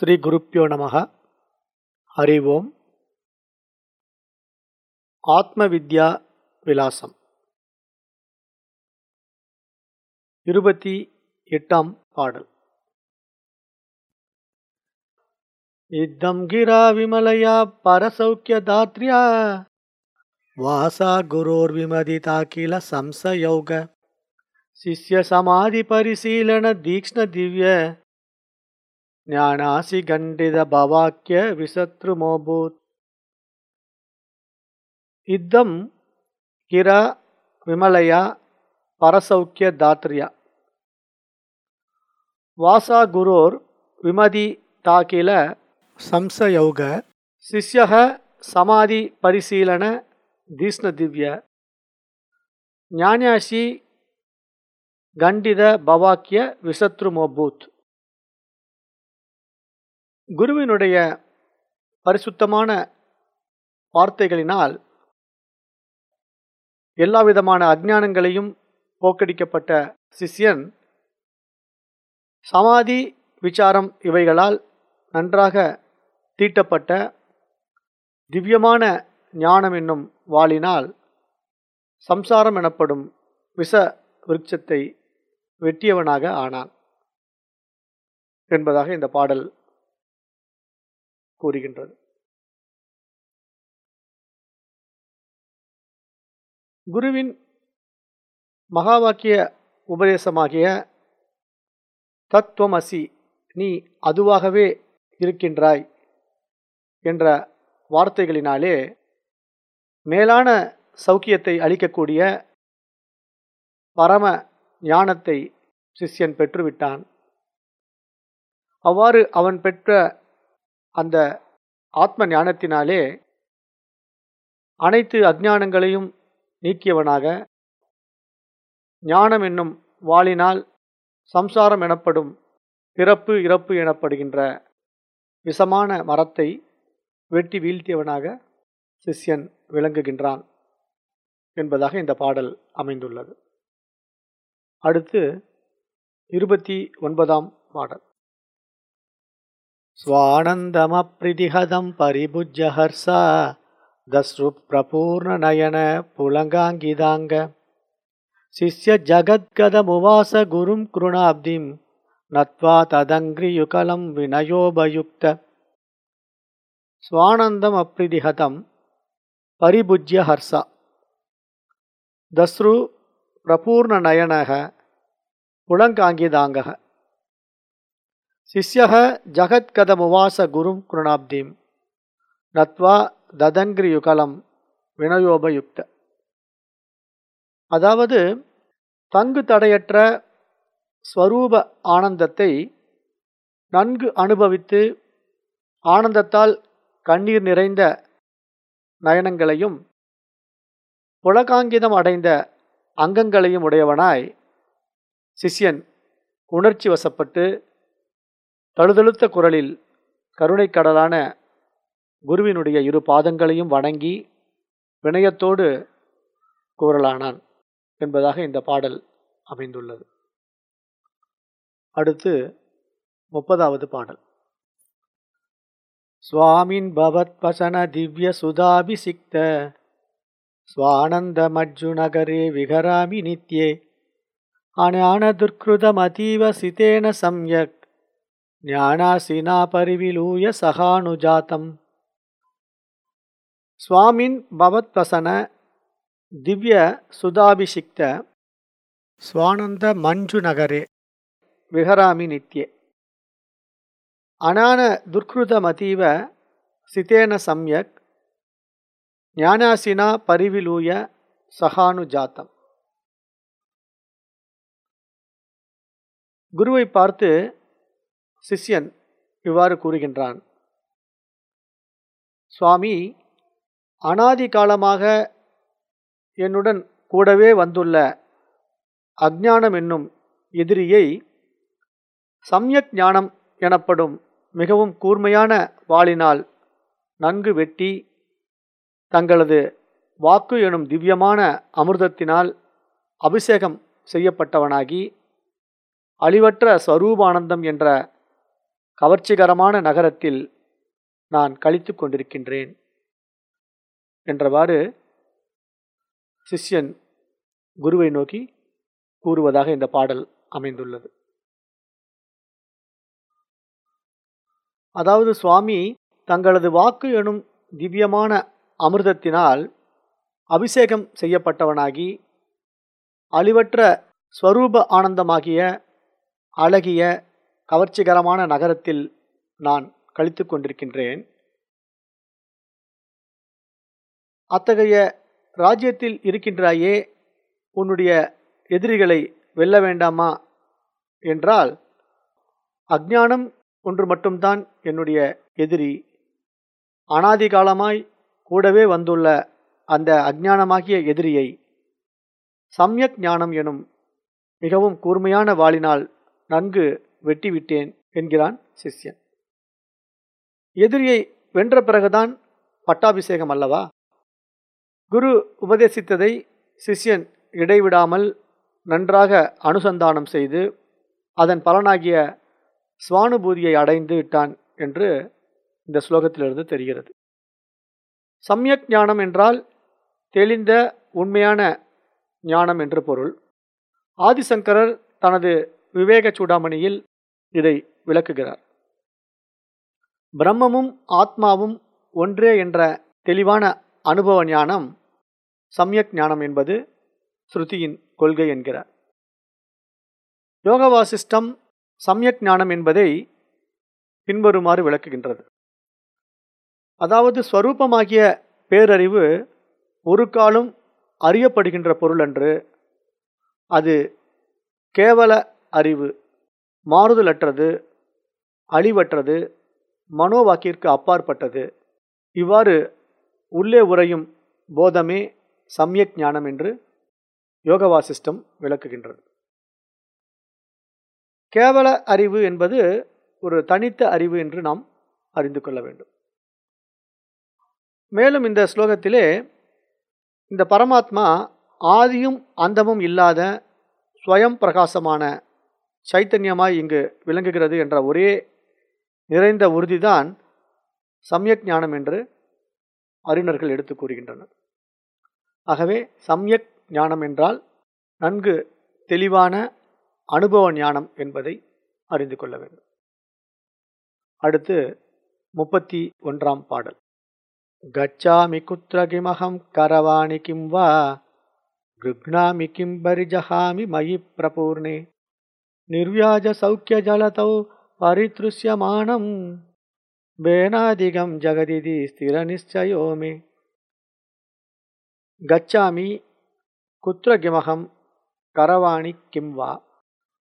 ஸ்ரீ குருப்பியோ நமக. ஹரி ஓம். ஆத்ம வித்யா விலாசம். இருபத்தி எட்டாம் பாடல். இத்தம் கிரா விமலையா பரசௌக்கிய தாத்ரியா. வாசா குரோர் விமதிதா கில சம்சயோக சிஷ்ய சமாதி பரிசீலன தீக்ஷ்ண திவ்ய. ஞானாசி கண்டித பவாக்கிய விசத்ருமோபூத். இத்தம் கிர விமலையா பரசௌக்கிய தாத்ரியா. வாசா குரோர் விமதி தாக்கில சம்சயோக சிஷ்யக சமாதி பரிசீலன தீஷ்ண திவ்ய ஞானாசி கண்டித பவாக்கிய விசத்ருமோபூத். குருவினுடைய பரிசுத்தமான வார்த்தைகளினால் எல்லா விதமான அஜ்ஞானங்களையும் போக்கடிக்கப்பட்ட சிஷ்யன் சமாதி விசாரம் இவைகளால் நன்றாக தீட்டப்பட்ட திவ்யமான ஞானம் என்னும் வாளினால் சம்சாரம் எனப்படும் விஷ விருட்சத்தை வெட்டியவனாக ஆனான் என்பதாக இந்த பாடல் கூறுகின்றது. குருவின் மகா வாக்கிய உபதேசமாகிய தத்துவமசி நீ அதுவாகவே இருக்கின்றாய் என்ற வார்த்தைகளினாலே மேலான சௌக்கியத்தை அளிக்கக்கூடிய பரம ஞானத்தை சிஷ்யன் பெற்றுவிட்டான். அவ்வாறு அவன் பெற்ற அந்த ஆத்ம ஞானத்தினாலே அனைத்து அஜ்ஞானங்களையும் நீக்கியவனாக ஞானம் என்னும் வாளினால் சம்சாரம் எனப்படும் பிறப்பு இறப்பு எனப்படுகின்ற விஷமான மரத்தை வெட்டி வீழ்த்தியவனாக சிஷ்யன் விளங்குகின்றான் என்பதாக இந்த பாடல் அமைந்துள்ளது. அடுத்து இருபத்தி ஒன்பதாம் பாடல். ஸ்வானந்தமப்ரிதிஹதம் பரிபுஜ்ய ஹர்ஷா தஸ்ரு பிரபூர்ண நயன புலங்காங்கிதாங்க. சிஷ்ய ஜகத்கதமுவாச குரும் குருணாப்திம் நத்வா ததங்கிரியுகலம் வினயோபயுக்த ஸ்வானந்தம் அப்ரிதிஹதம் பரிபுஜ்ய ஹர்ஷா சிஷ்யக ஜகத்கதமுவாச குரும் குருணாப்திம். நத்வா ததங்கிரியுகலம் வினயோபயுக்த. அதாவது தங்கு தடையற்ற ஸ்வரூப ஆனந்தத்தை நன்கு அனுபவித்து ஆனந்தத்தால் கண்ணீர் நிறைந்த நயனங்களையும் புலகாங்கிதம் அடைந்த அங்கங்களையும் உடையவனாய் சிஷ்யன் உணர்ச்சி வசப்பட்டு தழுதழுத்த குரலில் கருணைக்கடலான குருவினுடைய இரு பாதங்களையும் வணங்கி வினயத்தோடு கூறலானான் என்பதாக இந்த பாடல் அமைந்துள்ளது அடுத்து முப்பதாவது பாடல் சுவாமின் பவத் வசன திவ்ய சுதாபிசிக்த स्वानन्दमज्जुनगरे विहरामि नित्ये अज्ञानदुर्कृतमतीव सितेन सम्यक् ஞானாசீனா பரிவிலூய சகானுஜாத்தம். சுவாமின் பவத்வசன திவ்ய சுதாபிஷிக்த ஸ்வானந்த மஞ்சு நகரே விஹராமி நித்யே. அனான துர்கிருதமதீவ சிதேன சம்யக் ஞானாசினா பரிவிலூய சகானுஜாத்தம். குருவை பார்த்து சிஷ்யன் இவ்வாறு கூறுகின்றான். சுவாமி அனாதி காலமாக என்னுடன் கூடவே வந்துள்ள அஜ்ஞானம் என்னும் எதிரியை சம்யக் ஞானம் எனப்படும் மிகவும் கூர்மையான வாளினால் நன்கு வெட்டி தங்களது வாக்கு எனும் திவ்யமான அமிர்தத்தினால் அபிஷேகம் செய்யப்பட்டவனாகி அழிவற்ற ஸ்வரூபானந்தம் என்ற கவர்ச்சிகரமான நகரத்தில் நான் கழித்து கொண்டிருக்கின்றேன். என்றவாறு சிஷ்யன் குருவை நோக்கி கூறுவதாக இந்த பாடல் அமைந்துள்ளது. அதாவது சுவாமி தங்களது வாக்கு எனும் திவ்யமான அமிர்தத்தினால் அபிஷேகம் செய்யப்பட்டவனாகி அழிவற்ற ஸ்வரூப ஆனந்தமாகிய அழகிய கவர்ச்சிகரமான நகரத்தில் நான் கழித்து கொண்டிருக்கின்றேன். அத்தகைய ராஜ்யத்தில் இருக்கின்றாயே உன்னுடைய எதிரிகளை வெல்ல வேண்டாமா? என்றால் அஜானம் ஒன்று மட்டும்தான் என்னுடைய எதிரி. அனாதி காலமாய் கூடவே வந்துள்ள அந்த அஜானமாகிய எதிரியை சம்யக் ஞானம் எனும் மிகவும் கூர்மையான வாளினால் நன்கு வெட்டிவிட்டேன் என்கிறான் சிஷ்யன். எதிரியை வென்ற பிறகுதான் பட்டாபிஷேகம் அல்லவா? குரு உபதேசித்ததை சிஷ்யன் இடைவிடாமல் நன்றாக அனுசந்தானம் செய்து அதன் பலனாகிய சுவானுபூதியை அடைந்து விட்டான் என்று இந்த ஸ்லோகத்திலிருந்து தெரிகிறது. சம்யக் ஞானம் என்றால் தெளிந்த உண்மையான ஞானம் என்று பொருள். ஆதிசங்கரர் தனது விவேக சூடாமணியில் இதை விளக்குகிறார். பிரம்மமும் ஆத்மாவும் ஒன்றே என்ற தெளிவான அனுபவ ஞானம் சம்யக் ஞானம் என்பது ஸ்ருதியின் கொள்கை என்கிறார். யோகவாசிஷ்டம் சம்யக் ஞானம் என்பதை பின்வருமாறு விளக்குகின்றது. அதாவது ஸ்வரூபமாகிய பேரறிவு ஒரு காலம் அறியப்படுகின்ற பொருள் அன்று அது கேவல அறிவு மாறுதலற்றது அழிவற்றது மனோவாக்கிற்கு அப்பாற்பட்டது. இவ்வாறு உள்ளே உறையும் போதமே சமயக் ஞானம் என்று யோகவாசிஷ்டம் விளக்குகின்றது. கேவல அறிவு என்பது ஒரு தனித்த அறிவு என்று நாம் அறிந்து கொள்ள வேண்டும். மேலும் இந்த ஸ்லோகத்திலே இந்த பரமாத்மா ஆதியும் அந்தமும் இல்லாத ஸ்வயம் பிரகாசமான சைத்தன்யமாய் இங்கு விளங்குகிறது என்ற ஒரே நிறைந்த உறுதிதான் சம்யக் ஞானம் என்று அறிஞர்கள் எடுத்து கூறுகின்றனர். ஆகவே சம்யக் ஞானம் என்றால் நன்கு தெளிவான அனுபவ ஞானம் என்பதை அறிந்து கொள்ள வேண்டும். அடுத்து முப்பத்தி ஒன்றாம் பாடல். கச்சாமி குத்திர கிமகம் கரவாணி கிம் வா கிருக்ணாமி கிம் பரிஜஹாமி மயி பிரபூர்ணே. நிர்வியாஜ சௌக்கிய ஜலதௌ பரித்ருஷ்யமானம் வேனாதிகம் ஜகதிதி ஸ்திர நிச்சயோ மே கச்சாமி குத்திர கிமகம் கரவாணி கிம் வா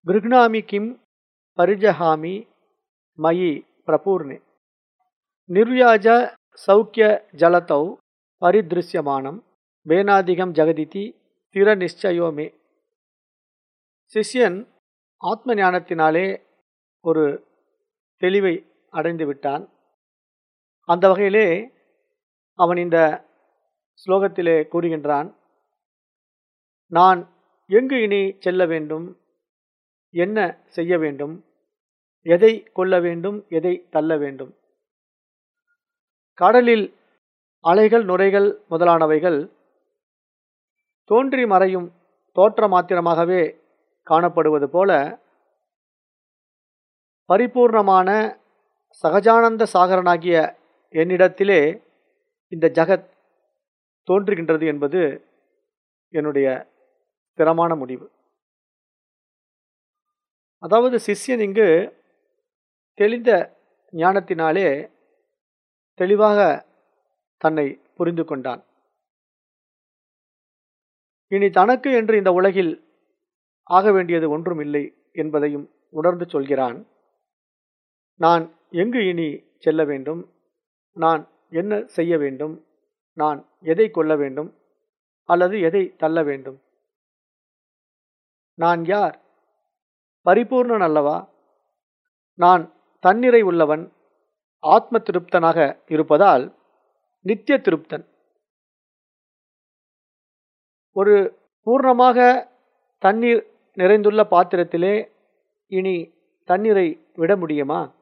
கிருக்ணாமி கிம் பரிஜஹாமி மயி பிரபூர்ணே நிர்வியாஜ சௌக்கிய ஜலதௌ பரிதிருஷ்யமானம் வேனாதிகம் ஜெகதிதி ஸ்திர நிச்சயோமே சிஷ்யன் ஆத்ம ஞானத்தினாலே ஒரு தெளிவை அடைந்து விட்டான். அந்த வகையிலே அவன் இந்த ஸ்லோகத்திலே கூறுகின்றான் நான் எங்கு இனி செல்ல வேண்டும்? என்ன செய்ய வேண்டும்? எதை கொள்ள வேண்டும்? எதை தள்ள வேண்டும்? கடலில் அலைகள் நுரைகள் முதலானவைகள் தோன்றி மறையும் தோற்ற மாத்திரமாகவே காணப்படுவது போல பரிபூர்ணமான சகஜானந்த சாகரனாகிய என்னிடத்திலே இந்த ஜகத் தோன்றுகின்றது என்பது என்னுடைய திறமான முடிவு. அதாவது சிஷ்யன் இங்கு தெளிந்த ஞானத்தினாலே தெளிவாக தன்னை புரிந்து கொண்டான். இனி தனக்கு என்று இந்த உலகில் ஆக வேண்டியது ஒன்றும் இல்லை என்பதையும் உணர்ந்து சொல்கிறான். நான் எங்கு இனி செல்ல வேண்டும்? நான் என்ன செய்ய வேண்டும்? நான் எதை கொள்ள வேண்டும்? அல்லது எதை தள்ள வேண்டும்? நான் யார்? பரிபூர்ணன் அல்லவா? நான் தன்னிறை உள்ளவன் ஆத்ம திருப்தனாக இருப்பதால் நித்திய திருப்தன். ஒரு பூர்ணமாக தண்ணீர் நிறைந்துள்ள பாத்திரத்திலே இனி தண்ணீரை விட முடியுமா?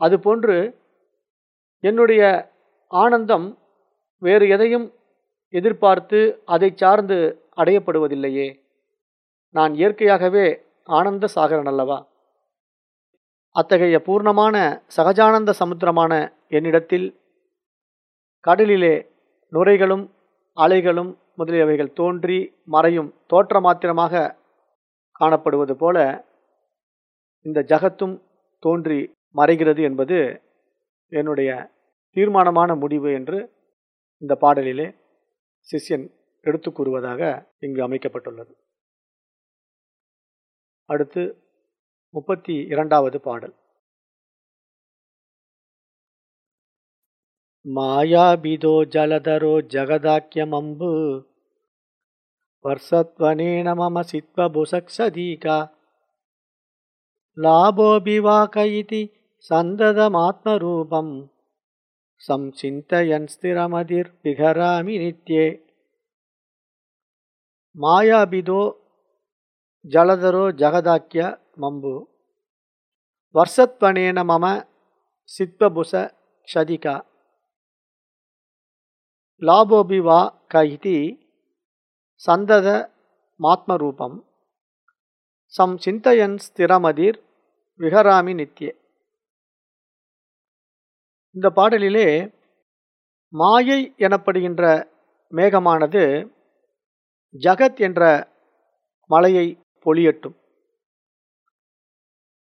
அதுபோன்று என்னுடைய ஆனந்தம் வேறு எதையும் எதிர்பார்த்து அதை சார்ந்து அடையப்படுவதில்லையே. நான் இயற்கையாகவே ஆனந்த சாகரன் அல்லவா? அத்தகைய பூர்ணமான சகஜானந்த சமுத்திரமான என்னிடத்தில் கடலிலே நுரைகளும் அலைகளும் முதலியவைகள் தோன்றி மறையும் தோற்ற மாத்திரமாக காணப்படுவது போல இந்த ஜகத்தும் தோன்றி மறைகிறது என்பது என்னுடைய தீர்மானமான முடிவு என்று இந்த பாடலிலே சிஷ்யன் எடுத்து கூறுவதாக இங்கு அமைக்கப்பட்டுள்ளது. அடுத்து முப்பத்தி இரண்டாவது பாடல். మాయాబిదో జలధరో జగదాఖ్యమంబు వర్షత్వనేన మమ సిత్వభుసక్సదీక లాభోభివాక ఇది సందదమాత్మరూపం సంచింతయన్ స్థిరమదిర్విహరామి నిత్యే మాయాబిదో జలధరో జగదాఖ్య మంబు వర్షత్వనేన మమ సిత్వభుస క్షదిక லாபோபி வா க இது சந்தத மாத்மரூபம். சம் சிந்தையன் ஸ்திரமதிர் விஹராமி நித்ய. இந்த பாடலிலே மாயை எனப்படுகின்ற மேகமானது ஜகத் என்ற மலையை பொழியட்டும்.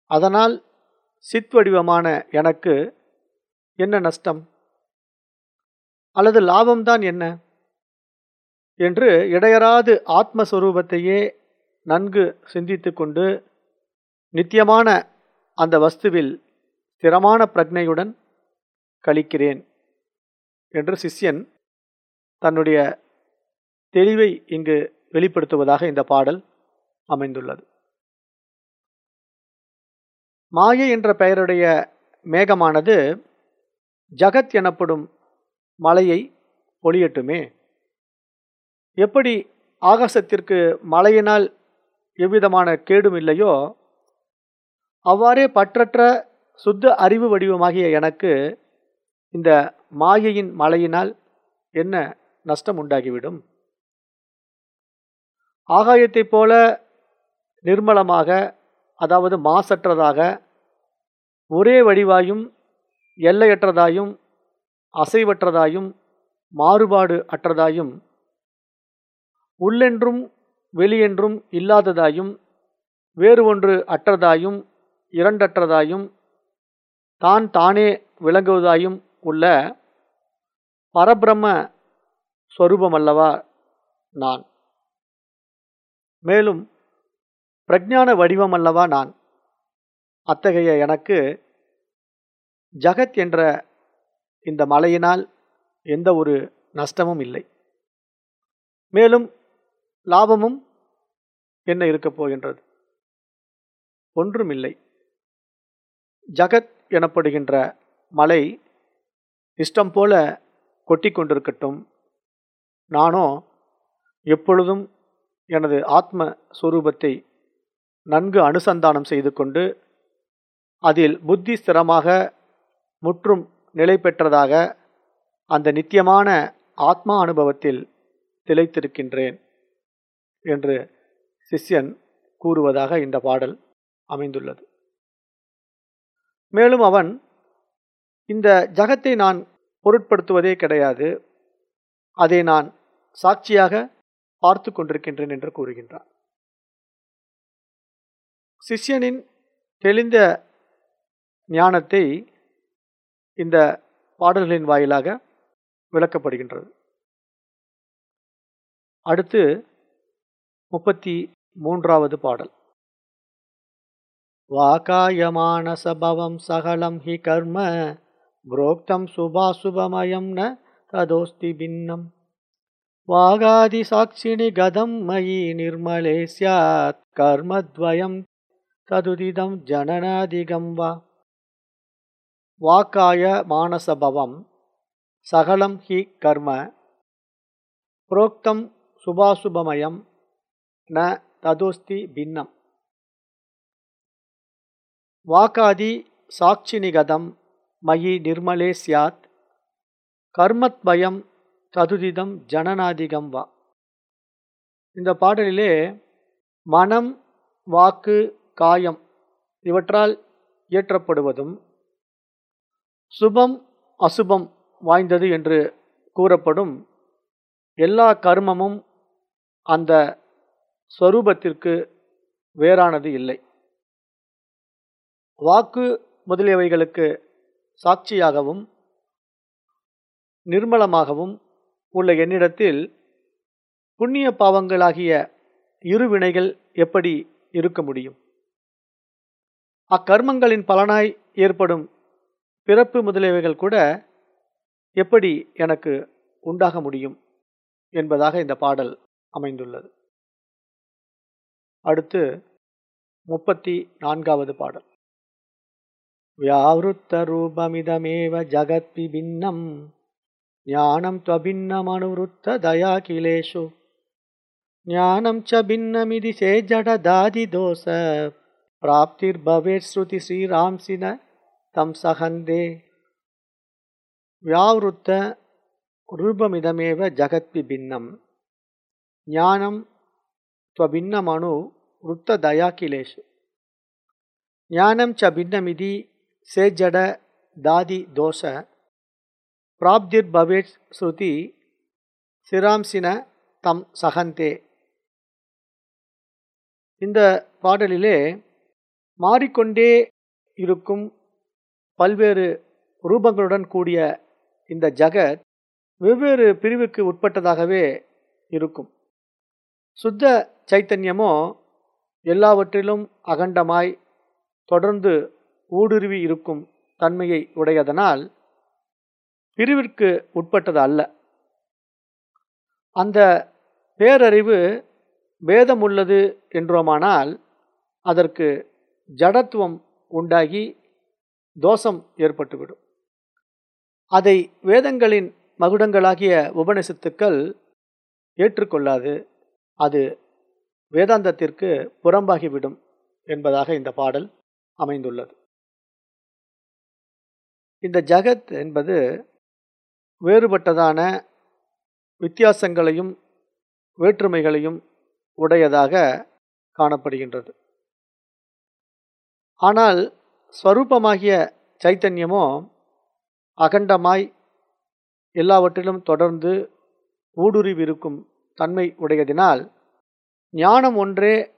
அதனால் சித் வடிவமான எனக்கு என்ன நஷ்டம்? அல்லது லாபம்தான் என்ன? என்று இடையராது ஆத்மஸ்வரூபத்தையே நன்கு சிந்தித்து கொண்டு நித்தியமான அந்த வஸ்துவில் ஸ்திரமான பிரஜையுடன் கழிக்கிறேன் என்று சிஷ்யன் தன்னுடைய தெளிவை இங்கு வெளிப்படுத்துவதாக இந்த பாடல் அமைந்துள்ளது. மாயை என்ற பெயருடைய மேகமானது ஜகத் எனப்படும் மலையை பொழியட்டுமே? எப்படி ஆகாசத்திற்கு மழையினால் எவ்விதமான கேடும் இல்லையோ அவ்வாறே பற்றற்ற சுத்த அறிவு வடிவமாகிய எனக்கு இந்த மாயையின் மழையினால் என்ன நஷ்டம் உண்டாகிவிடும்? ஆகாயத்தைப் போல நிர்மலமாக அதாவது மாசற்றதாக ஒரே வடிவாயும் எல்லையற்றதாயும் அசைவற்றதாயும் மாறுபாடு அற்றதாயும் உள்ளென்றும் வெளியென்றும் இல்லாததாயும் வேறு ஒன்று அற்றதாயும் இரண்டற்றதாயும் தான் தானே விளங்குவதாயும் உள்ள பரபிரம்ம ஸ்வரூபமல்லவா நான். மேலும் பிரஜான வடிவமல்லவா நான். அத்தகைய எனக்கு ஜகத் என்ற இந்த மலையினால் எந்த ஒரு நஷ்டமும் இல்லை. மேலும் லாபமும் என்ன இருக்கப் போகின்றது? ஒன்றுமில்லை. ஜகத் எனப்படுகின்ற மலை இஷ்டம் போல கொட்டி கொண்டிருக்கட்டும். நானோ எப்பொழுதும் எனது ஆத்ம ஸ்வரூபத்தை நன்கு அனுசந்தானம் செய்து கொண்டு அதில் புத்தி ஸ்திரமாக முற்றும் நிலை பெற்றதாக அந்த நித்தியமான ஆத்மா அனுபவத்தில் திளைத்திருக்கின்றேன் என்று சிஷ்யன் கூறுவதாக இந்த பாடல் அமைந்துள்ளது. மேலும் அவன் இந்த ஜகத்தை நான் பொருட்படுத்துவதே கிடையாது அதை நான் சாட்சியாக பார்த்து கொண்டிருக்கின்றேன் என்று கூறுகின்றான். சிஷ்யனின் தெளிந்த ஞானத்தை இந்த பாடல்களின் வாயிலாக விளக்கப்படுகின்றது. அடுத்து முப்பத்தி மூன்றாவது பாடல். வாக்காயமானசபவம் சகலம் ஹி கர்ம புரோக்தம் சுபாசுபமயம் ந ததோஸ்தி பின்னம். வாகாதி சாட்சிணி கதம் மயி நிர்மலே சியாத் கர்மத்வயம் ததுதிதம் ஜனனாதிகம் வா. வாக்காய மானசபவம் சகலம் ஹி கர்ம புரோக்தம் சுபாசுபமயம் ந ததோஸ்தி பின்னம். வாக்காதி சாட்சி நிகதம் மயி நிர்மலே சியாத் கர்மத்பயம் ததுதிதம் ஜனநாதிகம் வா. இந்த பாடலிலே மனம் வாக்கு காயம் இவற்றால் இயற்றப்படுவதும் சுபம் அசுபம் வாய்ந்தது என்று கூறப்படும் எல்லா கர்மமும் அந்த ஸ்வரூபத்திற்கு வேறானது இல்லை. வாக்கு முதலியவைகளுக்கு சாட்சியாகவும் நிர்மலமாகவும் உள்ள என்னிடத்தில் புண்ணிய பாவங்களாகிய இரு வினைகள் எப்படி இருக்க முடியும்? அக்கர்மங்களின் பலனாய் ஏற்படும் பிறப்பு முதலியவைகள் கூட எப்படி எனக்கு உண்டாக முடியும் என்பதாக இந்த பாடல் அமைந்துள்ளது. அடுத்து முப்பத்தி நான்காவது பாடல். வியாவிருத்த ரூபமிதமேவ ஜகத் விபின்னம் ஞானம் துவபின்னமனுவருத்த தயா கிலேஷு ஞானம் ச பின்னமிதி சேஜட தாதி தோச பிராப்திர் பிராப்திர்பவேத் ஸ்ருதி ஸ்ரீராம்சின தம் சகந்தே. வியாவிருத்த ரூபமிதமேவ ஜகத் பின்னம். ஞானம் துவபின்னமனு வృத்த தயா கிலேஷு ஞானம் ச பின்னமிதி சேஜட தாதி தோஷ. பிராப்திர் பவேட் ஸ்ருதி சிராம்சின தம் சகந்தே. இந்த பாடலிலே மாறிக்கொண்டே இருக்கும் பல்வேறு ரூபங்களுடன் கூடிய இந்த ஜகத் வெவ்வேறு பிரிவுக்கு உட்பட்டதாகவே இருக்கும். சுத்த சைத்தன்யமோ எல்லாவற்றிலும் அகண்டமாய் தொடர்ந்து ஊடுருவி இருக்கும் தன்மையை உடையதனால் பிரிவிற்கு உட்பட்டது அல்ல. அந்த பேரறிவு வேதம் உள்ளது என்றோமானால் அதற்கு ஜடத்துவம் உண்டாகி தோஷம் ஏற்பட்டுவிடும். அதை வேதங்களின் மகுடங்களாகிய உபனிஷத்துக்கள் ஏற்றுக்கொள்ளாது அது வேதாந்தத்திற்கு புறம்பாகிவிடும் என்பதாக இந்த பாடல் அமைந்துள்ளது. இந்த ஜகத் என்பது வேறுபட்டதான வித்தியாசங்களையும் வேற்றுமைகளையும் உடையதாக காணப்படுகின்றது. ஆனால் ஸ்வரூபமாகிய சைத்தன்யமோ அகண்டமாய் எல்லாவற்றிலும் தொடர்ந்து ஊடுருவிருக்கும் தன்மை உடையதினால் ஞானம் ஒன்றே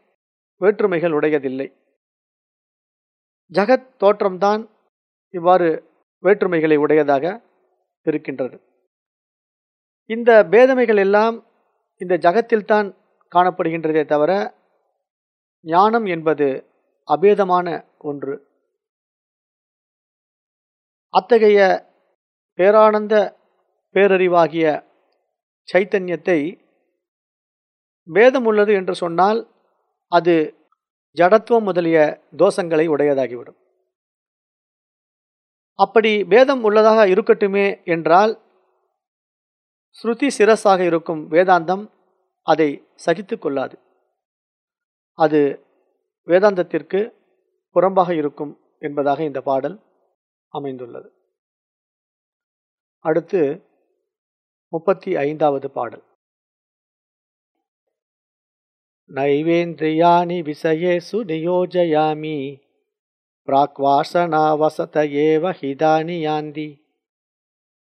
வேற்றுமைகள் உடையதில்லை. ஜகத் தோற்றம்தான் இவ்வாறு வேற்றுமைகளை உடையதாக இருக்கின்றது. இந்த பேதமைகள் எல்லாம் இந்த ஜகத்தில்தான் காணப்படுகின்றதே தவிர ஞானம் என்பது அபேதமான ஒன்று. அத்தகைய பேரானந்த பேரறிவாகிய சைத்தன்யத்தை வேதம் உள்ளது என்று சொன்னால் அது ஜடத்துவம் முதலிய தோஷங்களை உடையதாகிவிடும். அப்படி வேதம் உள்ளதாக இருக்கட்டுமே என்றால் ஸ்ருதி சிரஸாக இருக்கும் வேதாந்தம் அதை சகித்து கொள்ளாது. அது வேதாந்தத்திற்கு புறம்பாக இருக்கும் என்பதாக இந்த பாடல் அமைந்துள்ளது அடுத்து முப்பத்தி ஐந்தாவது பாடல் நைவேந்திரியாணி விசயேசு நியோஜயாமி प्राक्वासनावसत एव हिदानि यान्ति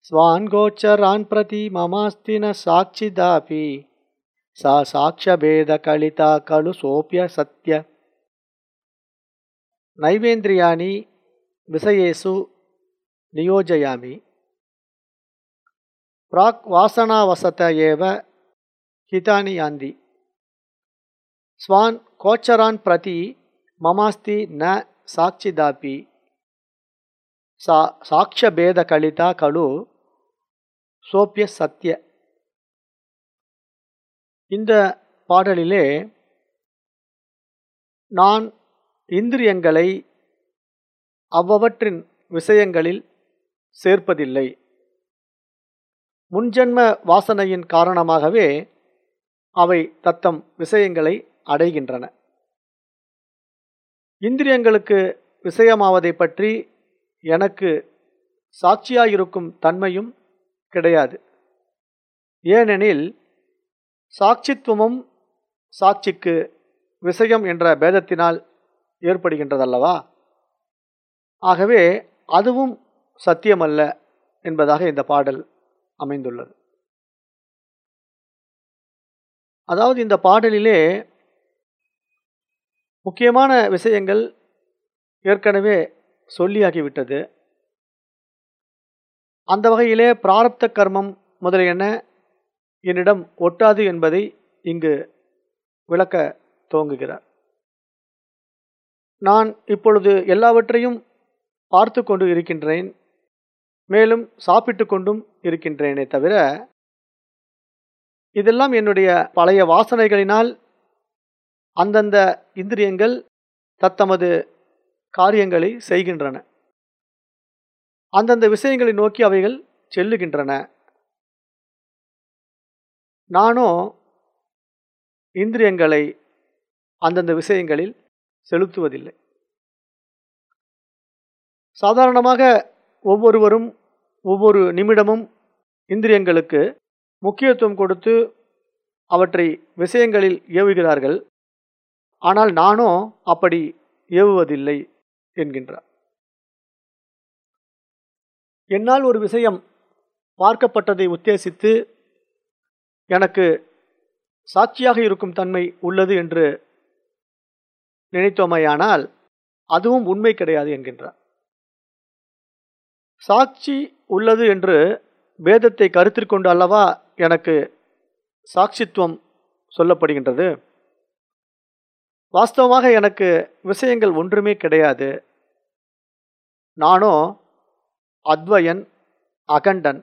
स्वान् गोचरान् प्रति ममास्ति न साक्षिदापि सा साक्ष्यभेदकलिता खलु सोऽप्यसत्य नैवेन्द्रियाणि विषयेषु நியோஜயாமி. பிராக் வாசனாவசத ஏவ ஹிதானி யாந்தி. ஸ்வான் கோச்சரான் பிரதி மமாஸ்தி ந சாட்சிதாபி சா சாக்ஷபேத கலிதா கலு சோப்பிய சத்ய. இந்த பாடலிலே நான் இந்திரியங்களை அவ்வவற்றின் விஷயங்களில் சேர்ப்பதில்லை. முன்ஜென்ம வாசனையின் காரணமாகவே அவை தத்தம் விஷயங்களை அடைகின்றன. இந்திரியங்களுக்கு விஷயமாவதை பற்றி எனக்கு சாட்சியாயிருக்கும் தன்மையும் கிடையாது. ஏனெனில் சாட்சித்துவமும் சாட்சிக்கு விஷயம் என்ற பேதத்தினால் ஏற்படுகின்றதல்லவா? ஆகவே அதுவும் சத்தியமல்ல என்பதாக இந்த பாடல் அமைந்துள்ளது. அதாவது இந்த பாடலிலே முக்கியமான விஷயங்கள் ஏற்கனவே சொல்லியாகிவிட்டது. அந்த வகையிலே பிராரப்த கர்மம் முதலியன என்னிடம் ஒட்டாது என்பதை இங்கு விளக்க துவங்குகிறார். நான் இப்பொழுது எல்லாவற்றையும் பார்த்து கொண்டு இருக்கின்றேன். மேலும் சாப்பிட்டு கொண்டும் இருக்கின்றேனே தவிர இதெல்லாம் என்னுடைய பழைய வாசனைகளினால் அந்தந்த இந்திரியங்கள் தத்தமது காரியங்களை செய்கின்றன. அந்தந்த விஷயங்களை நோக்கி அவைகள் செல்லுகின்றன. நானோ இந்திரியங்களை அந்தந்த விஷயங்களில் செலுத்துவதில்லை. சாதாரணமாக ஒவ்வொருவரும் ஒவ்வொரு நிமிடமும் இந்திரியங்களுக்கு முக்கியத்துவம் கொடுத்து அவற்றை விஷயங்களில் ஏவுகிறார்கள். ஆனால் நானோ அப்படி ஏவுவதில்லை என்கின்றார். என்னால் ஒரு விஷயம் பார்க்கப்பட்டதை உத்தேசித்து எனக்கு சாட்சியாக இருக்கும் தன்மை உள்ளது என்று நினைத்தோமையானால் அதுவும் உண்மை கிடையாது என்கின்றார். சாட்சி உள்ளது என்று வேதத்தை கருத்தில் கொண்டு அல்லவா எனக்கு சாட்சித்துவம் சொல்லப்படுகின்றது? வாஸ்தவமாக எனக்கு விஷயங்கள் ஒன்றுமே கிடையாது. நானோ அத்வயன் அகண்டன்.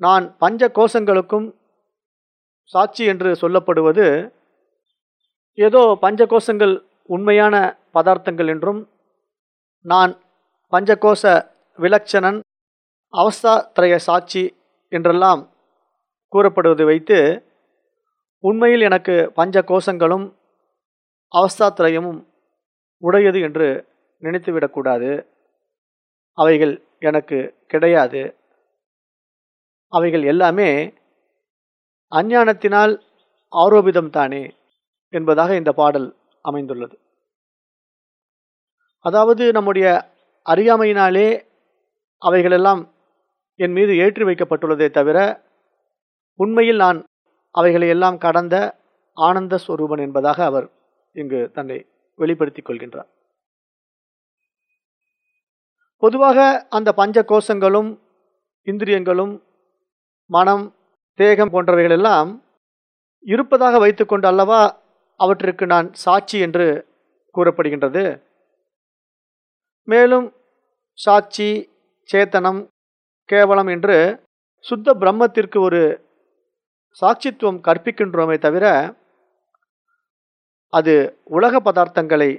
நான் பஞ்ச கோஷங்களுக்கும் சாட்சி என்று சொல்லப்படுவது ஏதோ பஞ்ச கோஷங்கள் உண்மையான பதார்த்தங்கள் என்றும் நான் பஞ்சகோச விலட்சணன் அவஸ்தாத்ரய சாட்சி என்றெல்லாம் கூறப்படுவதை வைத்து உண்மையில் எனக்கு பஞ்ச கோஷங்களும் அவஸ்தாத்ரயமும் உடையது என்று நினைத்துவிடக்கூடாது. அவைகள் எனக்கு கிடையாது. அவைகள் எல்லாமே அஞ்ஞானத்தினால் ஆரோபிதம் தானே என்பதாக இந்த பாடல் அமைந்துள்ளது. அதாவது நம்முடைய அறியாமையினாலே அவைகளெல்லாம் என் மீது ஏற்றி வைக்கப்பட்டுள்ளதே தவிர உண்மையில் நான் அவைகளை எல்லாம் கடந்த ஆனந்த ஸ்வரூபன் என்பதாக அவர் இங்கு தன்னை வெளிப்படுத்திக் கொள்கின்றார். பொதுவாக அந்த பஞ்ச கோஷங்களும் இந்திரியங்களும் மனம் தேகம் போன்றவைகள் எல்லாம் இருப்பதாக வைத்துக்கொண்டு அல்லவா அவற்றிற்கு நான் சாட்சி என்று கூறப்படுகின்றது. மேலும் சாட்சி சேத்தனம் கேவலம் என்று சுத்த பிரம்மத்திற்கு ஒரு சாட்சித்துவம் கற்பிக்கின்றோமே தவிர அது உலக பதார்த்தங்களை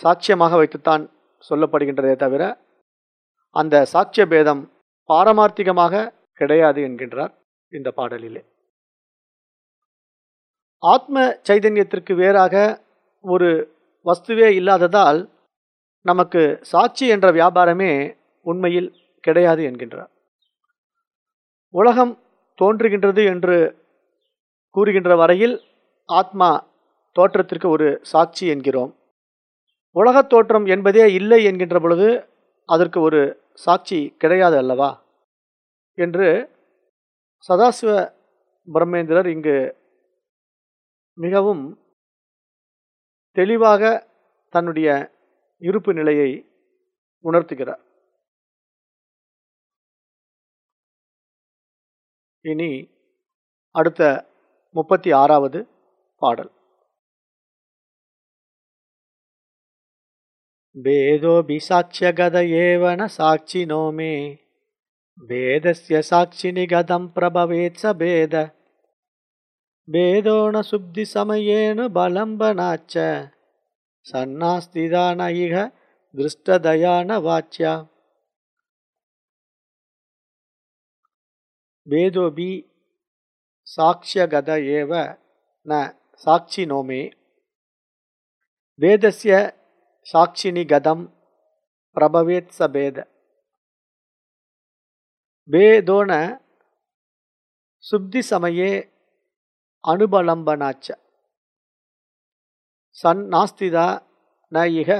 சாட்சியமாக வைத்துத்தான் சொல்லப்படுகின்றதே தவிர அந்த சாட்சிய பேதம் பாரமார்த்திகமாக கிடையாது என்கின்றார் இந்த பாடலிலே. ஆத்ம சைதன்யத்திற்கு வேறாக ஒரு வஸ்துவே இல்லாததால் நமக்கு சாட்சி என்ற வியாபாரமே உண்மையில் கிடையாது என்கின்றார். உலகம் தோன்றுகின்றது என்று கூறுகின்ற வரையில் ஆத்மா தோற்றத்திற்கு ஒரு சாட்சி என்கிறோம். உலகத் தோற்றம் என்பதே இல்லை என்கின்ற பொழுது அதற்கு ஒரு சாட்சி கிடையாது அல்லவா? என்று சதாசிவ பிரம்மேந்திரர் இங்கு மிகவும் தெளிவாக தன்னுடைய இருப்பு நிலையை உணர்த்துகிறார். இனி அடுத்த முப்பத்தி ஆறாவது பாடல். வேதோபி சாட்சியகத சாட்சி சாட்சினோ மே வேதஸ்ய சாட்சினி கதம் பிரபவேத் ச பேத வேதோண சுப்தி சமயேன பலம்பனாச்ச சன்னாஸ்திதான இக திருஷ்டதயான வாச்சியா வேதோபி சாட்சியகத ஏவ ந சாட்சி நோமே. வேதஸ்ய சாட்சினி கதம் பிரபவேத் ச பேத. வேதோன சுப்தி சமயே அனுபலம்பனாச்ச. சன் நாஸ்திதா ந இக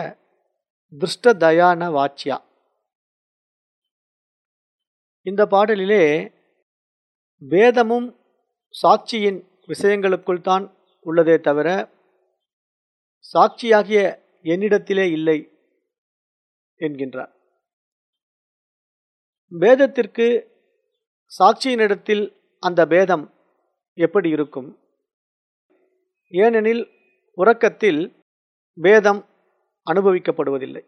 திருஷ்டதயா வாச்சியா. இந்த பாடலிலே வேதமும் சாட்சியின் விஷயங்களுக்குள் தான் உள்ளதே தவிர சாட்சியாகிய என்னிடத்திலே இல்லை என்கின்றார். வேதத்திற்கு சாட்சியினிடத்தில் அந்த பேதம் எப்படி இருக்கும்? ஏனெனில் உறக்கத்தில் வேதம் அனுபவிக்கப்படுவதில்லை.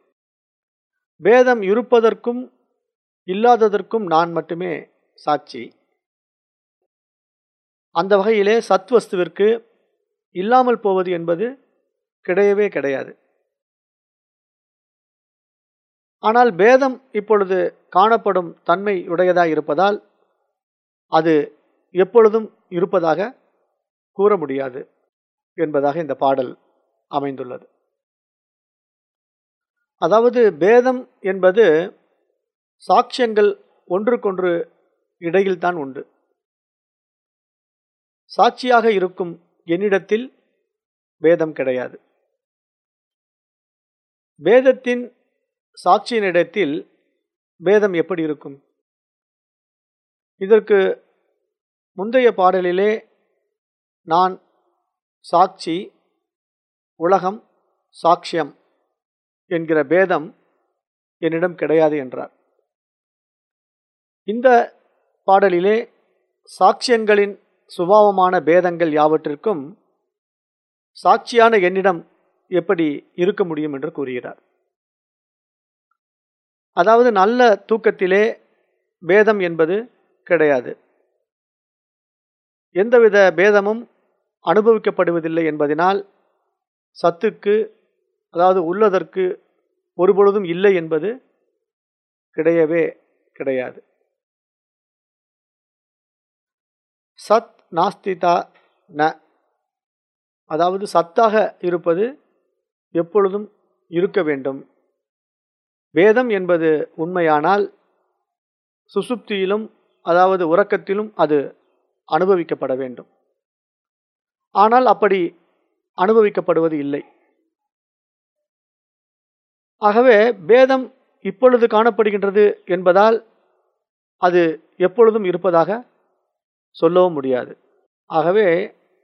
வேதம் இருப்பதற்கும் இல்லாததற்கும் நான் மட்டுமே சாட்சி. அந்த வகையிலே சத்வஸ்துவிற்கு இல்லாமல் போவது என்பது கிடையவே கிடையாது. ஆனால் பேதம் இப்பொழுது காணப்படும் தன்மை உடையதாக இருப்பதால் அது எப்பொழுதும் இருப்பதாக கூற முடியாது. என்பதாக இந்த பாடல் அமைந்துள்ளது. அதாவது பேதம் என்பது சாட்சியங்கள் ஒன்றுக்கொன்று இடையில்தான் உண்டு. சாட்சியாக இருக்கும் என்னிடத்தில் பேதம் கிடையாது. வேதத்தின் சாட்சியினிடத்தில் பேதம் எப்படி இருக்கும்? இதற்கு முந்தைய பாடலிலே நான் சாட்சி உலகம் சாட்சியம் என்கிற பேதம் என்னிடம் கிடையாது என்றார். இந்த பாடலிலே சாட்சியங்களின் சுபாவமான பேதங்கள் யாவற்றிற்கும் சாட்சியான என்னிடம் எப்படி இருக்க முடியும் என்று கூறுகிறார். அதாவது நல்ல தூக்கத்திலே பேதம் என்பது கிடையாது. எந்தவித பேதமும் அனுபவிக்கப்படுவதில்லை என்பதனால் சத்துக்கு அதாவது உள்ளதற்கு ஒருபொழுதும் இல்லை என்பது கிடையவே கிடையாது. சத் நாஸ்திதா ந. அதாவது சத்தாக இருப்பது எப்பொழுதும் இருக்க வேண்டும். வேதம் என்பது உண்மையானால் சுசுப்தியிலும் அதாவது உறக்கத்திலும் அது அனுபவிக்கப்பட வேண்டும். ஆனால் அப்படி அனுபவிக்கப்படுவது இல்லை. ஆகவே பேதம் இப்பொழுது காணப்படுகின்றது என்பதால் அது எப்பொழுதும் இருப்பதாக சொல்லவும் முடியாது. ஆகவே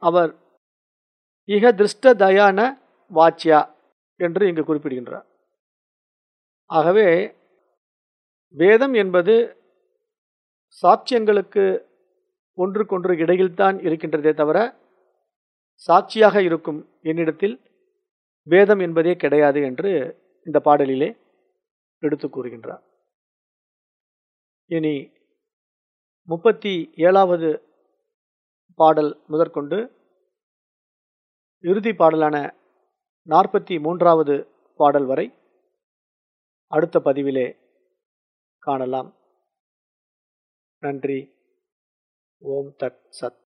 அவர் இக திருஷ்ட தயான வாச்சியா என்று இங்கு குறிப்பிடுகின்றார். ஆகவே வேதம் என்பது சாட்சியங்களுக்கு ஒன்றுக்கொன்று இடையில்தான் இருக்கின்றதே தவிர சாட்சியாக இருக்கும் என்னிடத்தில் வேதம் என்பதே கிடையாது என்று இந்த பாடலிலே எடுத்து கூறுகின்றார். இனி முப்பத்தி ஏழாவது பாடல் முதற்கொண்டு இறுதி பாடலான நாற்பத்தி மூன்றாவது பாடல் வரை அடுத்த பதிவிலே காணலாம். நன்றி. ஓம் தத் சத்.